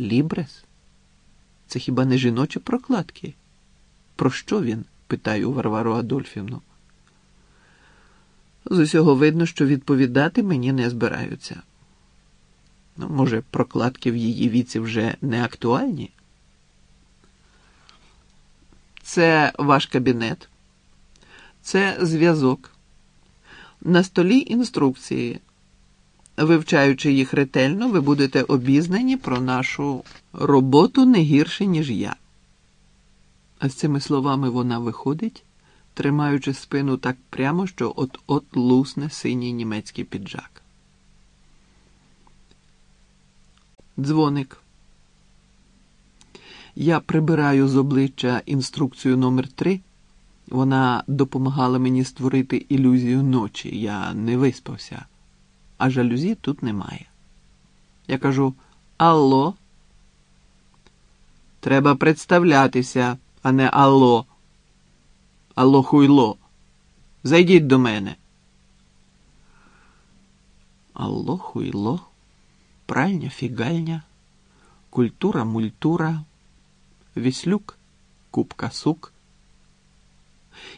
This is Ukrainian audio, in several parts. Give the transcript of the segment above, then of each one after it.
Лібрес? Це хіба не жіночі прокладки? Про що він? питаю Варвару Адольфівну. З усього видно, що відповідати мені не збираються. Ну, може, прокладки в її віці вже не актуальні? Це ваш кабінет, це зв'язок. На столі інструкції. Вивчаючи їх ретельно, ви будете обізнані про нашу роботу не гірше, ніж я. А з цими словами вона виходить, тримаючи спину так прямо, що от-от лусне синій німецький піджак. Дзвоник. Я прибираю з обличчя інструкцію номер 3 Вона допомагала мені створити ілюзію ночі. Я не виспався, а жалюзі тут немає. Я кажу Алло. Треба представлятися, а не Алло. Алло хуйло. Зайдіть до мене. Алло хуйло, пральня, фігальня, культура, мультура. Віслюк, купка сук.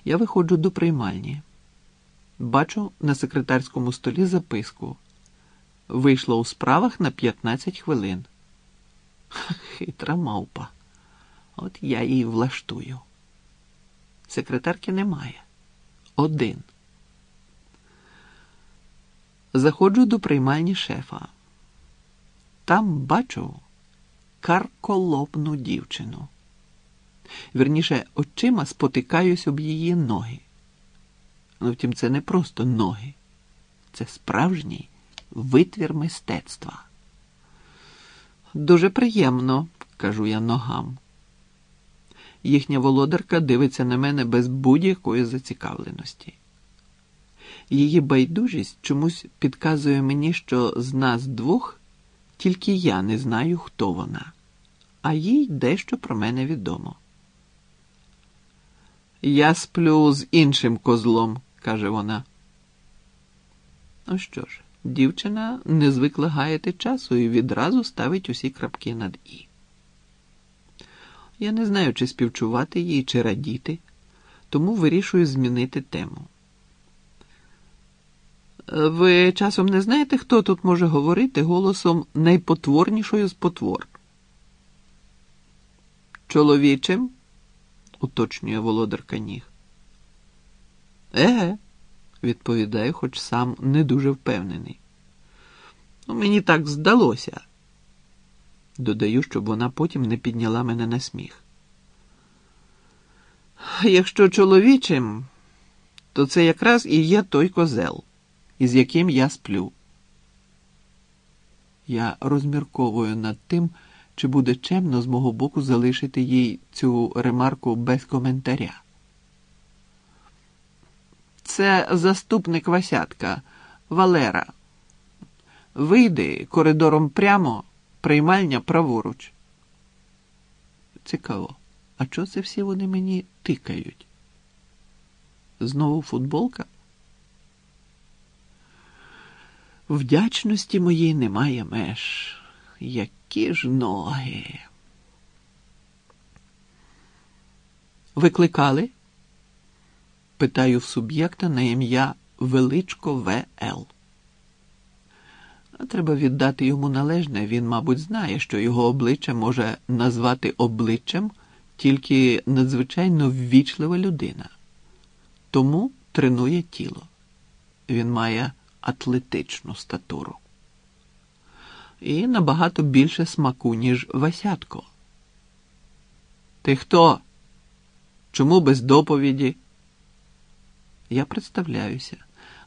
Я виходжу до приймальні. Бачу на секретарському столі записку. Вийшла у справах на 15 хвилин. Хитра мавпа. От я її влаштую. Секретарки немає. Один. Заходжу до приймальні шефа. Там бачу карколопну дівчину. Вірніше, очима спотикаюсь об її ноги. Ну, втім, це не просто ноги, це справжній витвір мистецтва. Дуже приємно, кажу я ногам. Їхня володарка дивиться на мене без будь-якої зацікавленості. Її байдужість чомусь підказує мені, що з нас двох тільки я не знаю, хто вона, а їй дещо про мене відомо. Я сплю з іншим козлом, каже вона. Ну що ж, дівчина не звикла гаяти часу і відразу ставить усі крапки над І. Я не знаю, чи співчувати їй, чи радіти, тому вирішую змінити тему. Ви часом не знаєте, хто тут може говорити голосом найпотворнішою з потвор? Чоловічим? уточнює володарка ніг. Еге, відповідає, хоч сам не дуже впевнений. Ну, Мені так здалося. Додаю, щоб вона потім не підняла мене на сміх. Якщо чоловічим, то це якраз і є той козел, із яким я сплю. Я розмірковую над тим, чи буде чемно з мого боку залишити їй цю ремарку без коментаря. Це заступник Васятка, Валера. Вийди коридором прямо, приймальня праворуч. Цікаво, а чого це всі вони мені тикають? Знову футболка? Вдячності моїй немає меж. Які ж ноги? Викликали? Питаю в суб'єкта на ім'я Величко В.Л. Треба віддати йому належне. Він, мабуть, знає, що його обличчя може назвати обличчям тільки надзвичайно ввічлива людина. Тому тренує тіло. Він має атлетичну статуру і набагато більше смаку, ніж Васятко. Ти хто? Чому без доповіді? Я представляюся,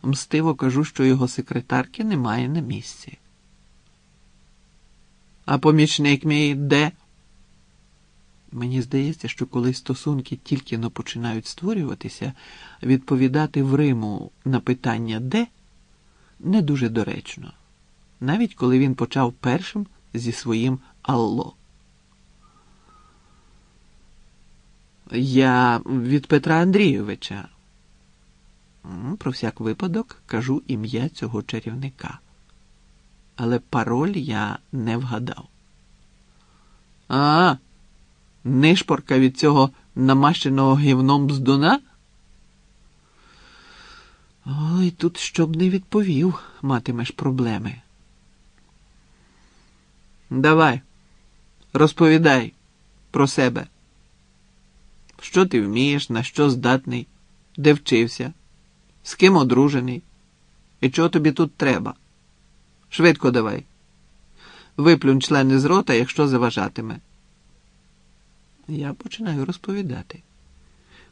мстиво кажу, що його секретарки немає на місці. А помічник мій де? Мені здається, що коли стосунки тільки но починають створюватися, відповідати в Риму на питання де не дуже доречно навіть коли він почав першим зі своїм Алло. Я від Петра Андрійовича. Про всяк випадок кажу ім'я цього чарівника. Але пароль я не вгадав. А, нишпорка від цього намащеного гівном бздуна? Ой, тут щоб не відповів, матимеш проблеми. Давай, розповідай про себе. Що ти вмієш, на що здатний, де вчився, з ким одружений і чого тобі тут треба? Швидко давай. Виплюнь члени з рота, якщо заважатиме. Я починаю розповідати,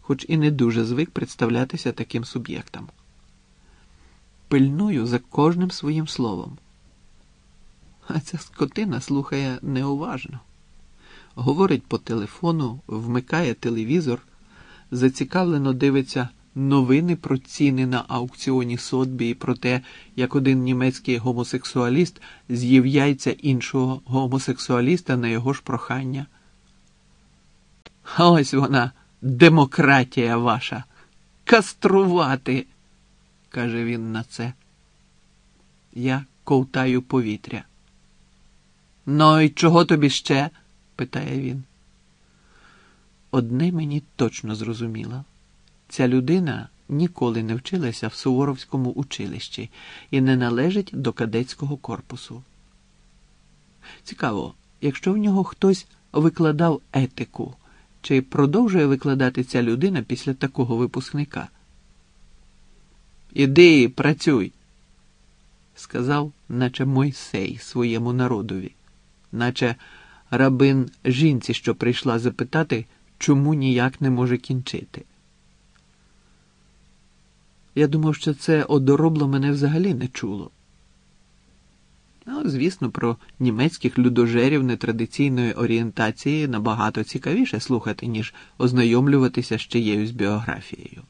хоч і не дуже звик представлятися таким суб'єктам. Пильную за кожним своїм словом. А ця скотина слухає неуважно. Говорить по телефону, вмикає телевізор, зацікавлено дивиться новини про ціни на аукціоні Сотбі і про те, як один німецький гомосексуаліст з'їв яйця іншого гомосексуаліста на його ж прохання. А ось вона, демократія ваша. Каструвати, каже він на це. Я ковтаю повітря. Ну і чого тобі ще? питає він. Одне мені точно зрозуміло. Ця людина ніколи не вчилася в Суворовському училищі і не належить до кадетського корпусу. Цікаво, якщо в нього хтось викладав етику, чи продовжує викладати ця людина після такого випускника? Іди, працюй, сказав, наче Мойсей своєму народові, наче рабин жінці, що прийшла запитати, чому ніяк не може кінчити. Я думав, що це одоробло мене взагалі не чуло. Ну, звісно, про німецьких людожерів нетрадиційної орієнтації набагато цікавіше слухати, ніж ознайомлюватися з чиєюсь біографією.